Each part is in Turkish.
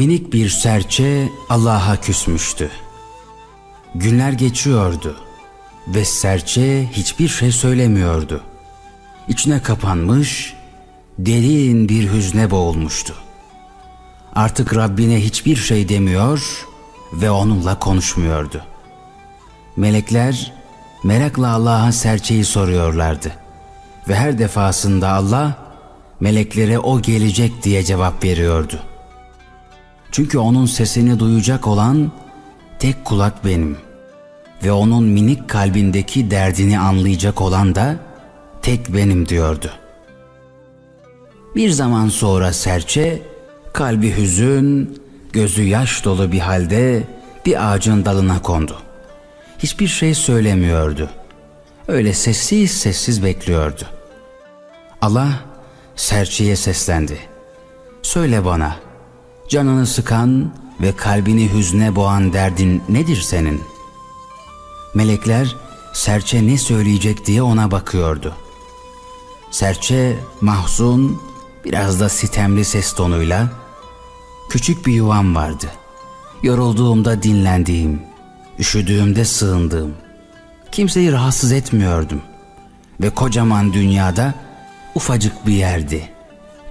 Minik bir serçe Allah'a küsmüştü. Günler geçiyordu ve serçe hiçbir şey söylemiyordu. İçine kapanmış, derin bir hüzne boğulmuştu. Artık Rabbine hiçbir şey demiyor ve onunla konuşmuyordu. Melekler merakla Allah'a serçeyi soruyorlardı. Ve her defasında Allah meleklere o gelecek diye cevap veriyordu. Çünkü onun sesini duyacak olan tek kulak benim ve onun minik kalbindeki derdini anlayacak olan da tek benim diyordu. Bir zaman sonra serçe kalbi hüzün, gözü yaş dolu bir halde bir ağacın dalına kondu. Hiçbir şey söylemiyordu. Öyle sessiz sessiz bekliyordu. Allah serçeye seslendi. Söyle bana, canını sıkan ve kalbini hüzne boğan derdin nedir senin? Melekler serçe ne söyleyecek diye ona bakıyordu. Serçe mahzun, biraz da sitemli ses tonuyla küçük bir yuvam vardı. Yorulduğumda dinlendiğim, üşüdüğümde sığındığım. Kimseyi rahatsız etmiyordum ve kocaman dünyada ufacık bir yerdi.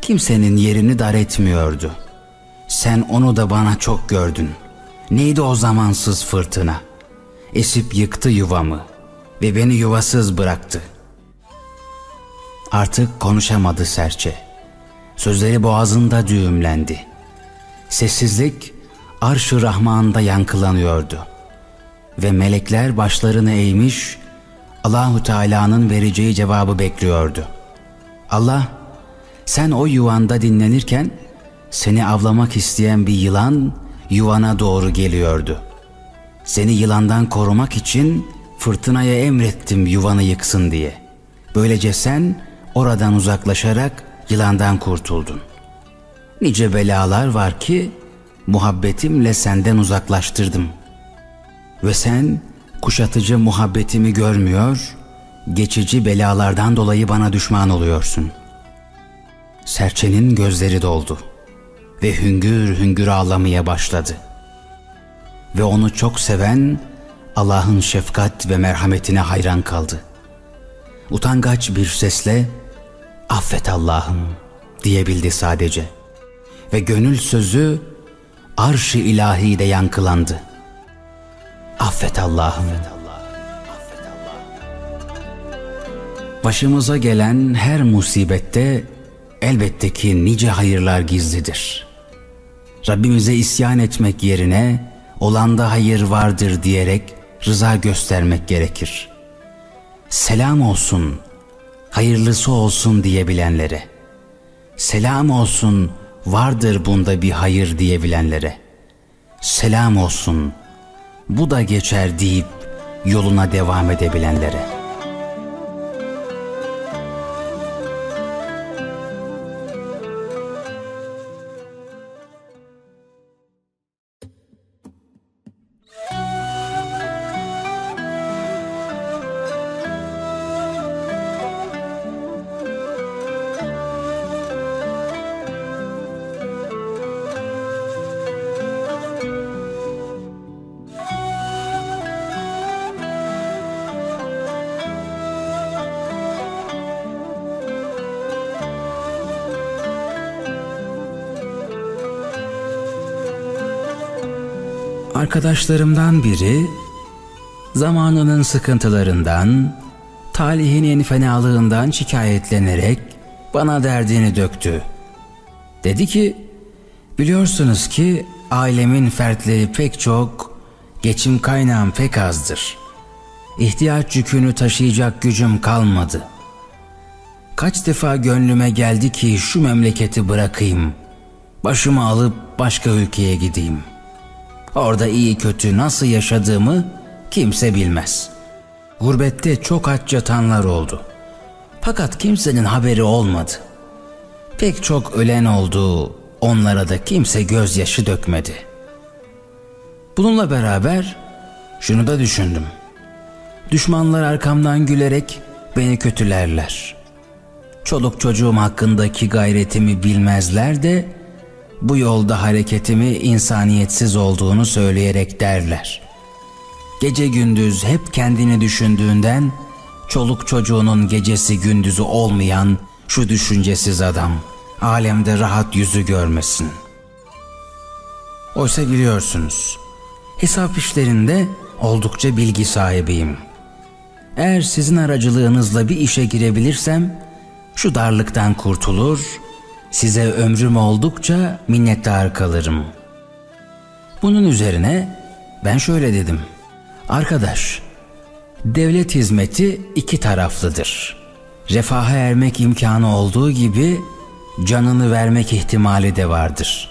Kimsenin yerini dar etmiyordu. Sen onu da bana çok gördün. Neydi o zamansız fırtına? Esip yıktı yuvamı ve beni yuvasız bıraktı. Artık konuşamadı serçe. Sözleri boğazında düğümlendi. Sessizlik arş-ı Rahman'da yankılanıyordu. Ve melekler başlarını eğmiş, Allahu Teala'nın vereceği cevabı bekliyordu. Allah, sen o yuvanda dinlenirken seni avlamak isteyen bir yılan yuvana doğru geliyordu. Seni yılandan korumak için fırtınaya emrettim yuvanı yıksın diye. Böylece sen oradan uzaklaşarak yılandan kurtuldun. Nice belalar var ki muhabbetimle senden uzaklaştırdım. Ve sen kuşatıcı muhabbetimi görmüyor, geçici belalardan dolayı bana düşman oluyorsun. Serçenin gözleri doldu ve hüngür hüngür ağlamaya başladı. Ve onu çok seven Allah'ın şefkat ve merhametine hayran kaldı. Utangaç bir sesle affet Allah'ım diyebildi sadece. Ve gönül sözü arş-ı ilahide yankılandı. Affet Allah'ım. Başımıza gelen her musibette elbette ki nice hayırlar gizlidir. Rabbimize isyan etmek yerine olanda hayır vardır diyerek rıza göstermek gerekir. Selam olsun, hayırlısı olsun diyebilenlere. Selam olsun, vardır bunda bir hayır diyebilenlere. Selam olsun, bu da geçer deyip yoluna devam edebilenlere.'' Arkadaşlarımdan biri zamanının sıkıntılarından, talihinin fenalığından şikayetlenerek bana derdini döktü. Dedi ki, biliyorsunuz ki ailemin fertleri pek çok, geçim kaynağım pek azdır. İhtiyaç yükünü taşıyacak gücüm kalmadı. Kaç defa gönlüme geldi ki şu memleketi bırakayım, başımı alıp başka ülkeye gideyim.'' Orada iyi kötü nasıl yaşadığımı kimse bilmez. Gurbette çok aç yatanlar oldu. Fakat kimsenin haberi olmadı. Pek çok ölen oldu, onlara da kimse gözyaşı dökmedi. Bununla beraber şunu da düşündüm. Düşmanlar arkamdan gülerek beni kötülerler. Çoluk çocuğum hakkındaki gayretimi bilmezler de bu yolda hareketimi insaniyetsiz olduğunu söyleyerek derler. Gece gündüz hep kendini düşündüğünden çoluk çocuğunun gecesi gündüzü olmayan şu düşüncesiz adam alemde rahat yüzü görmesin. Oysa biliyorsunuz hesap işlerinde oldukça bilgi sahibiyim. Eğer sizin aracılığınızla bir işe girebilirsem şu darlıktan kurtulur, size ömrüm oldukça minnettar kalırım. Bunun üzerine ben şöyle dedim. Arkadaş, devlet hizmeti iki taraflıdır. Refaha ermek imkanı olduğu gibi canını vermek ihtimali de vardır.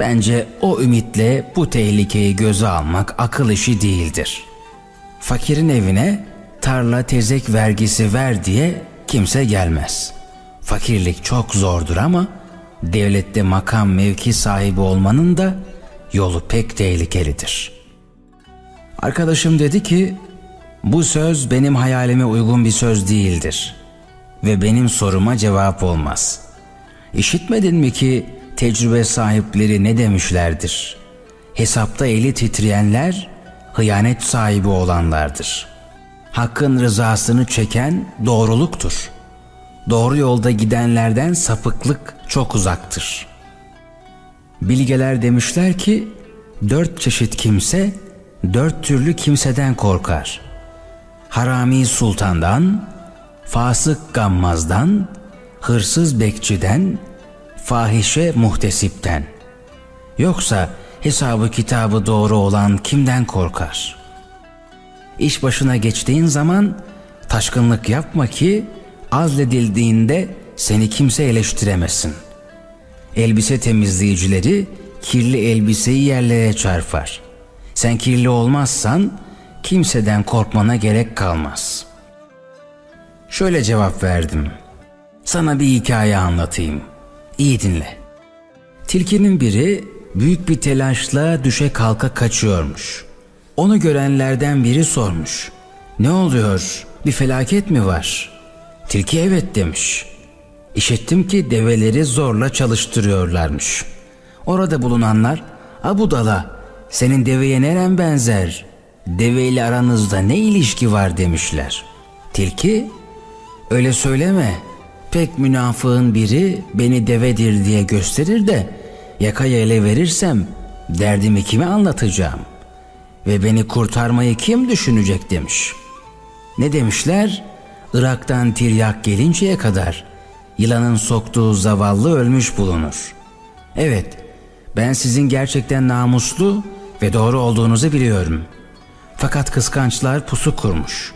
Bence o ümitle bu tehlikeyi göze almak akıl işi değildir. Fakirin evine tarla tezek vergisi ver diye kimse gelmez. Fakirlik çok zordur ama devlette makam mevki sahibi olmanın da yolu pek tehlikelidir. Arkadaşım dedi ki bu söz benim hayalime uygun bir söz değildir ve benim soruma cevap olmaz. İşitmedin mi ki tecrübe sahipleri ne demişlerdir? Hesapta eli titreyenler hıyanet sahibi olanlardır. Hakkın rızasını çeken doğruluktur. Doğru yolda gidenlerden sapıklık çok uzaktır. Bilgeler demişler ki dört çeşit kimse dört türlü kimseden korkar. Harami sultandan, fasık gammazdan, hırsız bekçiden, fahişe muhtesipten. Yoksa hesabı kitabı doğru olan kimden korkar? İş başına geçtiğin zaman taşkınlık yapma ki azledildiğinde seni kimse eleştiremesin. Elbise temizleyicileri kirli elbiseyi yerlere çarpar. Sen kirli olmazsan kimseden korkmana gerek kalmaz. Şöyle cevap verdim. Sana bir hikaye anlatayım. İyi dinle. Tilkinin biri büyük bir telaşla düşe kalka kaçıyormuş. Onu görenlerden biri sormuş. Ne oluyor? Bir felaket mi var? Tilki evet demiş. İşittim ki develeri zorla çalıştırıyorlarmış. Orada bulunanlar, Abudala senin deveye neren benzer? Deveyle aranızda ne ilişki var demişler. Tilki, öyle söyleme. Pek münafığın biri beni devedir diye gösterir de yakaya ele verirsem derdimi kime anlatacağım? Ve beni kurtarmayı kim düşünecek demiş. Ne demişler? Irak'tan tiryak gelinceye kadar yılanın soktuğu zavallı ölmüş bulunur. Evet, ben sizin gerçekten namuslu ve doğru olduğunuzu biliyorum. Fakat kıskançlar pusu kurmuş.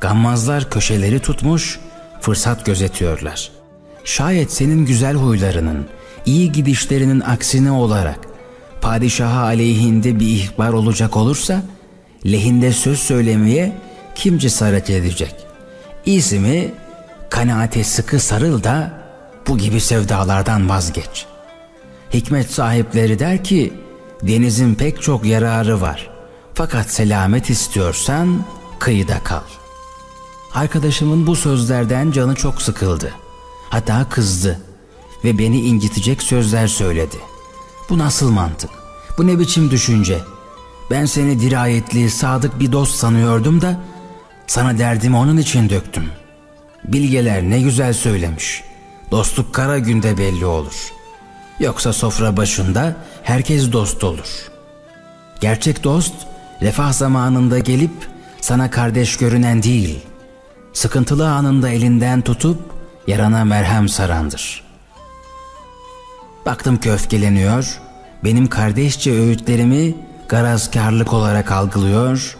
Gammazlar köşeleri tutmuş, fırsat gözetiyorlar. Şayet senin güzel huylarının, iyi gidişlerinin aksine olarak padişaha aleyhinde bir ihbar olacak olursa, lehinde söz söylemeye kim cesaret edecek? İyisi kanaate sıkı sarıl da bu gibi sevdalardan vazgeç. Hikmet sahipleri der ki denizin pek çok yararı var. Fakat selamet istiyorsan kıyıda kal. Arkadaşımın bu sözlerden canı çok sıkıldı. Hatta kızdı ve beni incitecek sözler söyledi. Bu nasıl mantık? Bu ne biçim düşünce? Ben seni dirayetli, sadık bir dost sanıyordum da sana derdimi onun için döktüm. Bilgeler ne güzel söylemiş. Dostluk kara günde belli olur. Yoksa sofra başında herkes dost olur. Gerçek dost refah zamanında gelip sana kardeş görünen değil, sıkıntılı anında elinden tutup yarana merhem sarandır. Baktım ki öfkeleniyor, benim kardeşçe öğütlerimi garazkarlık olarak algılıyor,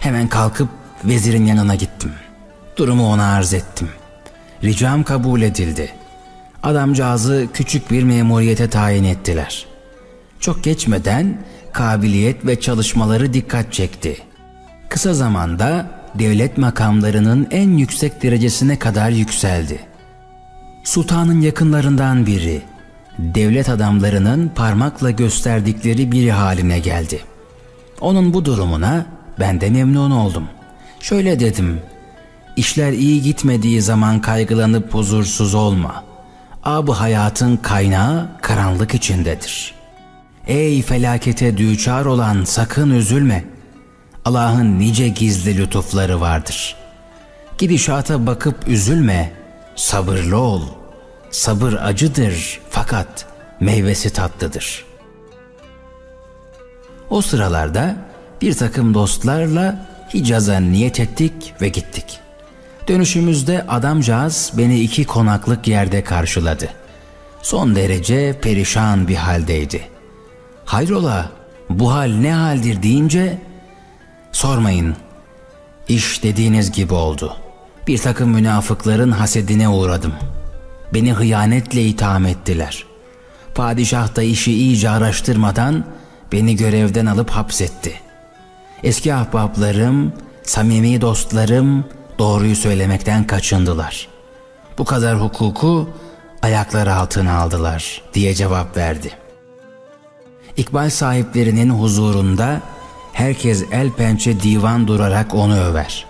hemen kalkıp vezirin yanına gittim. Durumu ona arz ettim. Ricam kabul edildi. Adamcağızı küçük bir memuriyete tayin ettiler. Çok geçmeden kabiliyet ve çalışmaları dikkat çekti. Kısa zamanda devlet makamlarının en yüksek derecesine kadar yükseldi. Sultanın yakınlarından biri, devlet adamlarının parmakla gösterdikleri biri haline geldi. Onun bu durumuna ben de memnun oldum. Şöyle dedim, işler iyi gitmediği zaman kaygılanıp huzursuz olma. ab hayatın kaynağı karanlık içindedir. Ey felakete düçar olan sakın üzülme. Allah'ın nice gizli lütufları vardır. Gidişata bakıp üzülme, sabırlı ol. Sabır acıdır fakat meyvesi tatlıdır. O sıralarda bir takım dostlarla Hicaz'a niyet ettik ve gittik. Dönüşümüzde adamcağız beni iki konaklık yerde karşıladı. Son derece perişan bir haldeydi. Hayrola bu hal ne haldir deyince sormayın. İş dediğiniz gibi oldu. Bir takım münafıkların hasedine uğradım. Beni hıyanetle itham ettiler. Padişah da işi iyice araştırmadan beni görevden alıp hapsetti. Eski ahbaplarım, samimi dostlarım doğruyu söylemekten kaçındılar. Bu kadar hukuku ayakları altına aldılar diye cevap verdi. İkbal sahiplerinin huzurunda herkes el pençe divan durarak onu över.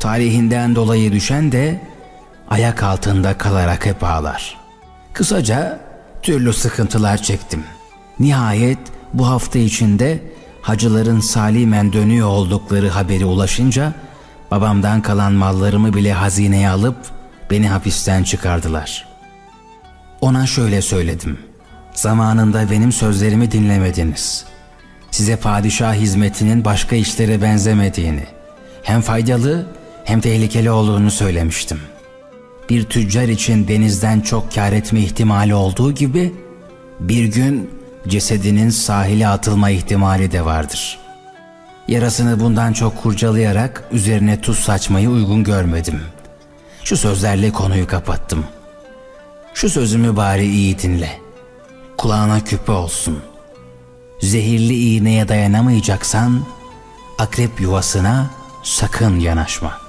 Tarihinden dolayı düşen de ayak altında kalarak hep ağlar. Kısaca türlü sıkıntılar çektim. Nihayet bu hafta içinde hacıların salimen dönüyor oldukları haberi ulaşınca babamdan kalan mallarımı bile hazineye alıp beni hapisten çıkardılar. Ona şöyle söyledim. Zamanında benim sözlerimi dinlemediniz. Size padişah hizmetinin başka işlere benzemediğini, hem faydalı hem tehlikeli olduğunu söylemiştim. Bir tüccar için denizden çok kar etme ihtimali olduğu gibi bir gün cesedinin sahile atılma ihtimali de vardır. Yarasını bundan çok kurcalayarak üzerine tuz saçmayı uygun görmedim. Şu sözlerle konuyu kapattım. Şu sözümü bari iyi dinle. Kulağına küpe olsun. Zehirli iğneye dayanamayacaksan akrep yuvasına sakın yanaşma.''